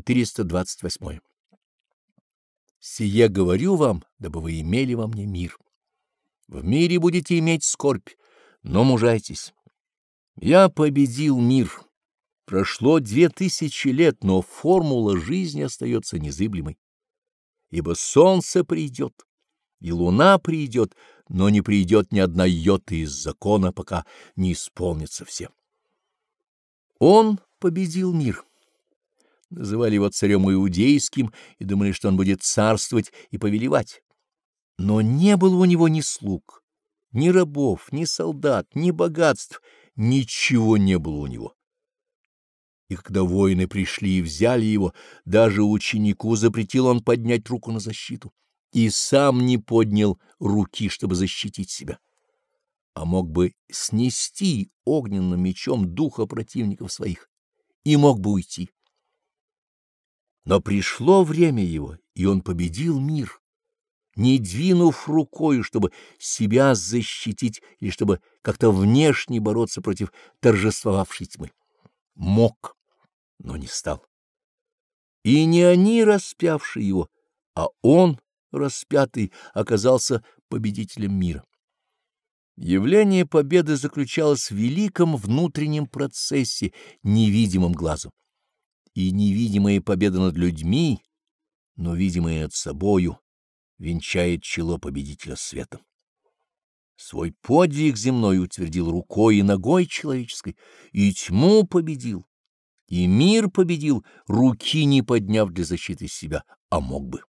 428. Сие говорю вам, дабы вы имели во мне мир. В мире будете иметь скорбь, но мужайтесь. Я победил мир. Прошло две тысячи лет, но формула жизни остается незыблемой. Ибо солнце придет, и луна придет, но не придет ни одна йота из закона, пока не исполнится все. Он победил мир. Называли его царем иудейским и думали, что он будет царствовать и повелевать. Но не было у него ни слуг, ни рабов, ни солдат, ни богатств, ничего не было у него. И когда воины пришли и взяли его, даже ученику запретил он поднять руку на защиту, и сам не поднял руки, чтобы защитить себя, а мог бы снести огненным мечом духа противников своих, и мог бы уйти. Но пришло время его, и он победил мир не двинув рукою, чтобы себя защитить или чтобы как-то внешне бороться против торжествовавшей тьмы. Мог, но не стал. И не они распявшие его, а он, распятый, оказался победителем мира. Явление победы заключалось в великом внутреннем процессе, невидимом глазу. И невидимая победа над людьми, но видимая над собою, венчает чело победителя света. Свой подвиг земной утвердил рукой и ногой человеческой, и тьму победил, и мир победил, руки не подняв для защиты себя, а мог бы.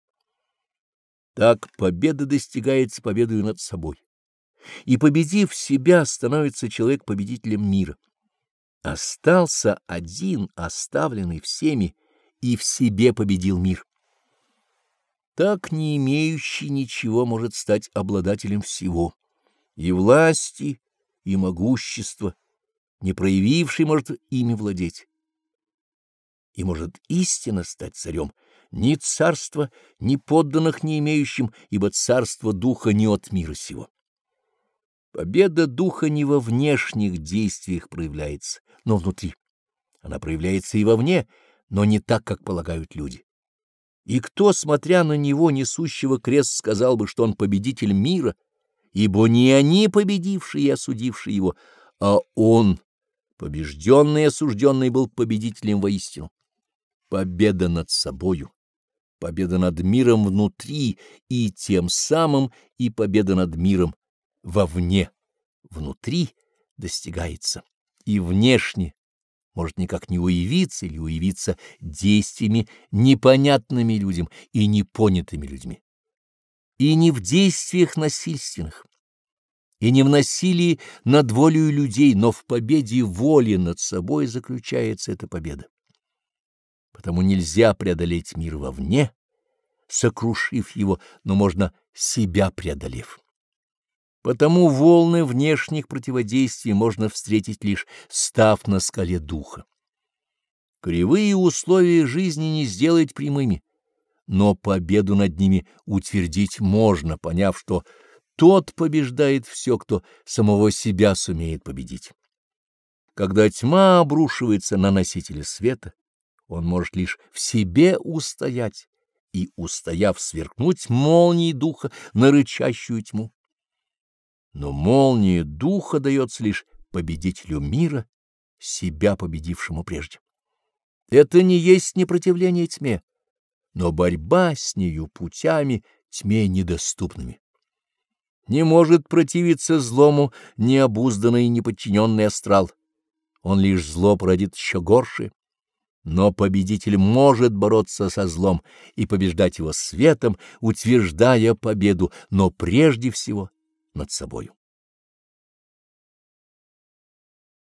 Так победа достигается победою над собой, и, победив себя, становится человек победителем мира. Остался один, оставленный всеми, и в себе победил мир. Так не имеющий ничего может стать обладателем всего, и власти, и могущества, не проявивший может ими владеть. И может истинно стать царем, ни царства, ни подданных не имеющим, ибо царство духа не от мира сего. Победа духа не во внешних действиях проявляется, но внутри. Она проявляется и вовне, но не так, как полагают люди. И кто, смотря на него, несущего крест, сказал бы, что он победитель мира, ибо не они победившие и осудившие его, а он, побежденный и осужденный, был победителем воистину. Победа над собою, победа над миром внутри и тем самым и победа над миром вовне, внутри достигается и внешне может никак не уявиться или уявиться действиями непонятными людям и непонятыми людьми. И не в действиях насильственных, и не в насилии над волею людей, но в победе воли над собой заключается эта победа. Потому нельзя преодолеть мир вовне, сокрушив его, но можно себя преодолев. Потому волны внешних противодействий можно встретить лишь став на скале духа. Кривые условия жизни не сделать прямыми, но победу над ними утвердить можно, поняв, что тот побеждает все, кто самого себя сумеет победить. Когда тьма обрушивается на носителя света, он может лишь в себе устоять и, устояв, сверкнуть молнией духа на рычащую тьму но молния духа дается лишь победителю мира, себя победившему прежде. Это не есть непротивление тьме, но борьба с нею путями тьме недоступными. Не может противиться злому необузданный и неподчиненный астрал. Он лишь зло породит еще горше. Но победитель может бороться со злом и побеждать его светом, утверждая победу, но прежде всего над собою.